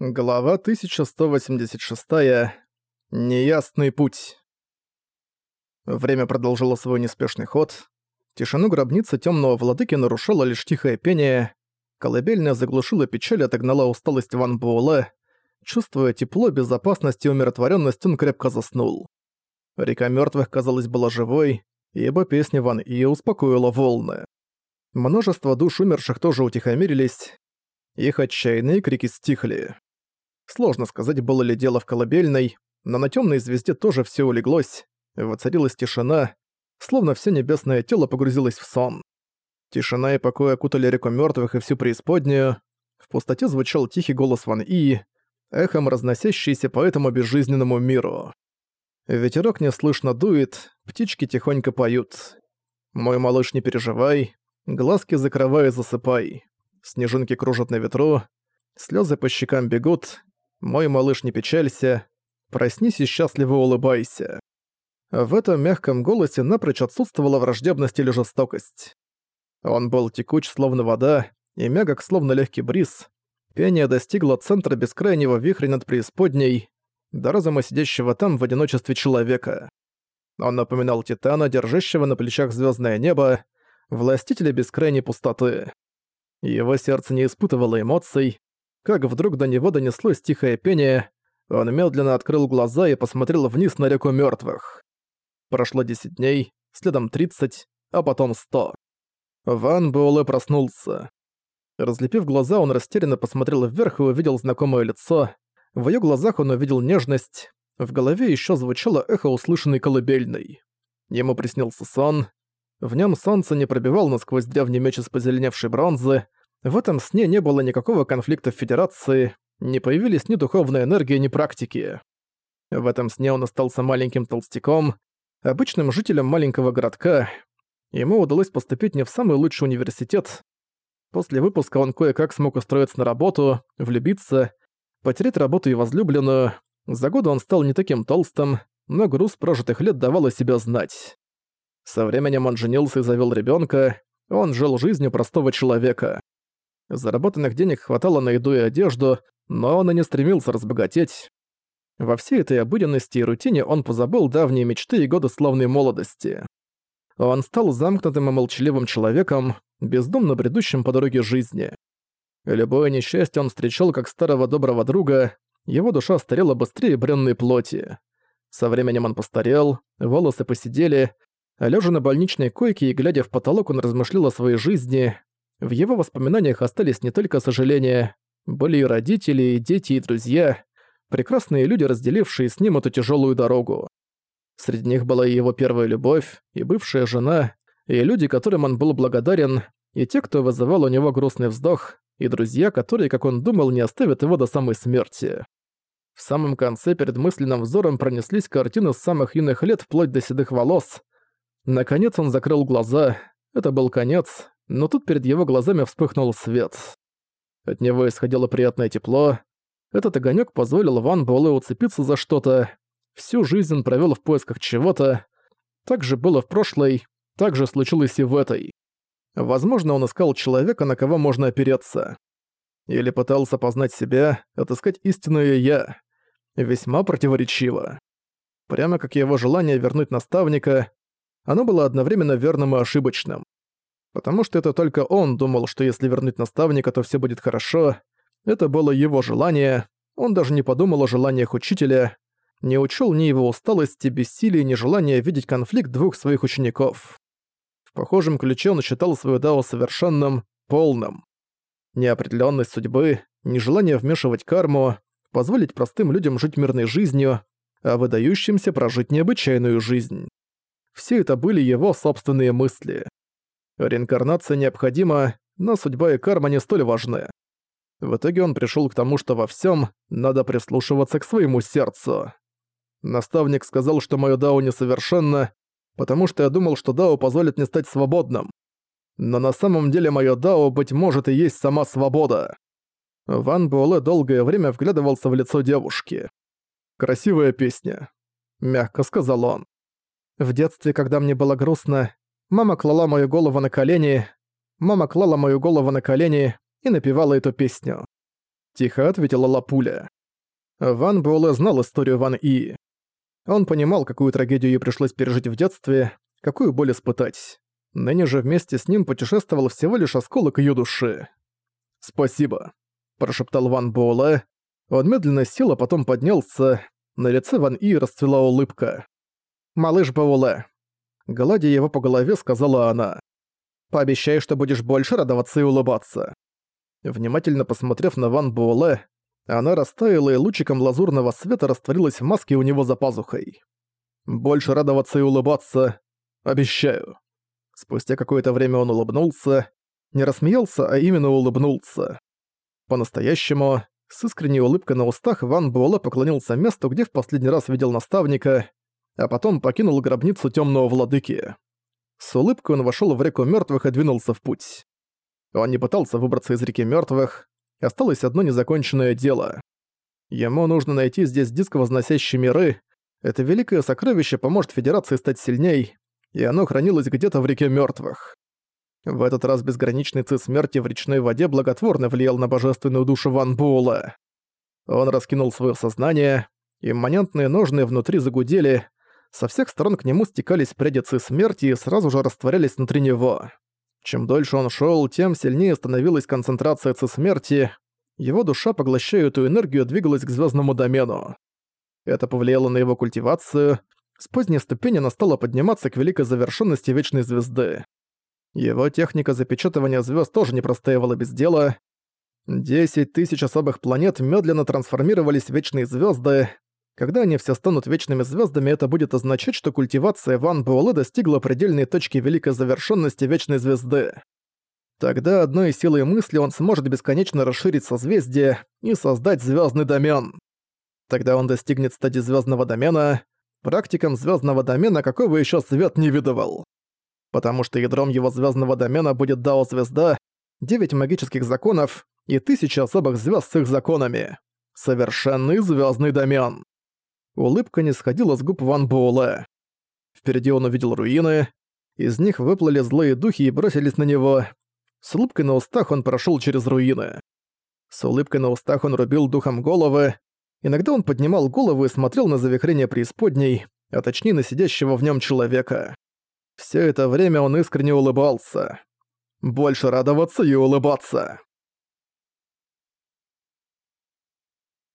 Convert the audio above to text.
Глава 1186. Неясный путь. Время продолжило свой неспешный ход. Тишину гробницы темного владыки нарушало лишь тихое пение. Колыбельная заглушила печаль и отогнала усталость Ван Буэлэ. Чувствуя тепло, безопасность и умиротворенность, он крепко заснул. Река мертвых, казалось, была живой, ибо песня Ван И успокоила волны. Множество душ умерших тоже утихомирились, их отчаянные крики стихли. Сложно сказать, было ли дело в колыбельной, но на темной звезде тоже все улеглось, воцарилась тишина, словно все небесное тело погрузилось в сон. Тишина и покой окутали реку мертвых и всю преисподнюю. В пустоте звучал тихий голос Ван И, эхом разносящийся по этому безжизненному миру. Ветерок неслышно дует, птички тихонько поют. «Мой малыш, не переживай, глазки закрывай и засыпай. Снежинки кружат на ветру, слезы по щекам бегут, мой малыш, не печалься. Проснись и счастливо улыбайся. В этом мягком голосе напрочь отсутствовала враждебность или жестокость. Он был текуч, словно вода, и мягок, словно легкий бриз. Пение достигло центра бескрайнего вихря над преисподней, до разума сидящего там в одиночестве человека. Он напоминал Титана, держащего на плечах звездное небо, властителя бескрайней пустоты. Его сердце не испытывало эмоций, как вдруг до него донеслось тихое пение, он медленно открыл глаза и посмотрел вниз на реку мертвых. Прошло 10 дней, следом 30, а потом 100. Ван Буэлэ проснулся. Разлепив глаза, он растерянно посмотрел вверх и увидел знакомое лицо. В ее глазах он увидел нежность. В голове еще звучало эхо услышанной колыбельной. Ему приснился сон. В нем солнце не пробивал насквозь древний меч из позеленевшей бронзы, в этом сне не было никакого конфликта в Федерации, не появились ни духовная энергия, ни практики. В этом сне он остался маленьким толстяком, обычным жителем маленького городка. Ему удалось поступить не в самый лучший университет. После выпуска он кое-как смог устроиться на работу, влюбиться, потерять работу и возлюбленную. За годы он стал не таким толстым, но груз прожитых лет давал о себя знать. Со временем он женился и завел ребенка. Он жил жизнью простого человека. Заработанных денег хватало на еду и одежду, но он и не стремился разбогатеть. Во всей этой обыденности и рутине он позабыл давние мечты и годы славной молодости. Он стал замкнутым и молчаливым человеком, бездумно бредущим по дороге жизни. Любое несчастье он встречал как старого доброго друга, его душа старела быстрее бренной плоти. Со временем он постарел, волосы посидели, лежа на больничной койке и глядя в потолок он размышлял о своей жизни, в его воспоминаниях остались не только сожаления, были и родители, и дети, и друзья, прекрасные люди, разделившие с ним эту тяжелую дорогу. Среди них была и его первая любовь, и бывшая жена, и люди, которым он был благодарен, и те, кто вызывал у него грустный вздох, и друзья, которые, как он думал, не оставят его до самой смерти. В самом конце перед мысленным взором пронеслись картины с самых юных лет вплоть до седых волос. Наконец он закрыл глаза. Это был конец, но тут перед его глазами вспыхнул свет. От него исходило приятное тепло. Этот огонек позволил Ван Буэлэ уцепиться за что-то. Всю жизнь он провел в поисках чего-то. Так же было в прошлой, так же случилось и в этой. Возможно, он искал человека, на кого можно опереться. Или пытался познать себя, отыскать истинное «я». Весьма противоречиво. Прямо как его желание вернуть наставника, оно было одновременно верным и ошибочным. Потому что это только он думал, что если вернуть наставника, то все будет хорошо. Это было его желание. Он даже не подумал о желаниях учителя, не учел ни его усталости, бессилия, ни желания видеть конфликт двух своих учеников. В похожем ключе он считал свою дао совершенным, полным. Неопределенность судьбы, нежелание вмешивать карму, позволить простым людям жить мирной жизнью, а выдающимся прожить необычайную жизнь. Все это были его собственные мысли. Реинкарнация необходима, но судьба и карма не столь важны. В итоге он пришел к тому, что во всем надо прислушиваться к своему сердцу. Наставник сказал, что моё дао несовершенно, потому что я думал, что дао позволит мне стать свободным. Но на самом деле моё дао, быть может, и есть сама свобода. Ван Буэлэ долгое время вглядывался в лицо девушки. «Красивая песня», — мягко сказал он. «В детстве, когда мне было грустно, Мама клала мою голову на колени, мама клала мою голову на колени и напевала эту песню. Тихо ответила Лапуля. Ван Буэлэ знал историю Ван И. Он понимал, какую трагедию ей пришлось пережить в детстве, какую боль испытать. Ныне же вместе с ним путешествовал всего лишь осколок ее души. «Спасибо», – прошептал Ван Буэлэ. Он медленно сел, а потом поднялся. На лице Ван И расцвела улыбка. «Малыш Буэлэ». Гладя его по голове, сказала она. «Пообещай, что будешь больше радоваться и улыбаться». Внимательно посмотрев на Ван Буэлэ, она растаяла и лучиком лазурного света растворилась в маске у него за пазухой. «Больше радоваться и улыбаться. Обещаю». Спустя какое-то время он улыбнулся. Не рассмеялся, а именно улыбнулся. По-настоящему, с искренней улыбкой на устах, Ван Буэлэ поклонился месту, где в последний раз видел наставника, а потом покинул гробницу темного владыки. С улыбкой он вошел в реку мертвых и двинулся в путь. Он не пытался выбраться из реки мертвых, осталось одно незаконченное дело. Ему нужно найти здесь диск, возносящий миры. Это великое сокровище поможет Федерации стать сильней, и оно хранилось где-то в реке мертвых. В этот раз безграничный ци смерти в речной воде благотворно влиял на божественную душу Ван Буэлла. Он раскинул свое сознание, имманентные ножны внутри загудели, со всех сторон к нему стекались пряди ци смерти и сразу же растворялись внутри него. Чем дольше он шел, тем сильнее становилась концентрация ци смерти. Его душа, поглощая эту энергию, двигалась к звездному домену. Это повлияло на его культивацию. С поздней ступени она стала подниматься к великой завершенности Вечной Звезды. Его техника запечатывания звезд тоже не простаивала без дела. Десять тысяч особых планет медленно трансформировались в вечные звезды. Когда они все станут вечными звездами, это будет означать, что культивация Ван Буэлэ достигла предельной точки великой завершенности вечной звезды. Тогда одной силой мысли он сможет бесконечно расширить созвездие и создать звездный домен. Тогда он достигнет стадии звездного домена, практикам звездного домена какого еще свет не видывал. Потому что ядром его звездного домена будет Дао-звезда, девять магических законов и тысячи особых звезд с их законами. Совершенный звездный домен. Улыбка не сходила с губ Ван Буэлэ. Впереди он увидел руины. Из них выплыли злые духи и бросились на него. С улыбкой на устах он прошел через руины. С улыбкой на устах он рубил духом головы. Иногда он поднимал голову и смотрел на завихрение преисподней, а точнее на сидящего в нем человека. Все это время он искренне улыбался. Больше радоваться и улыбаться.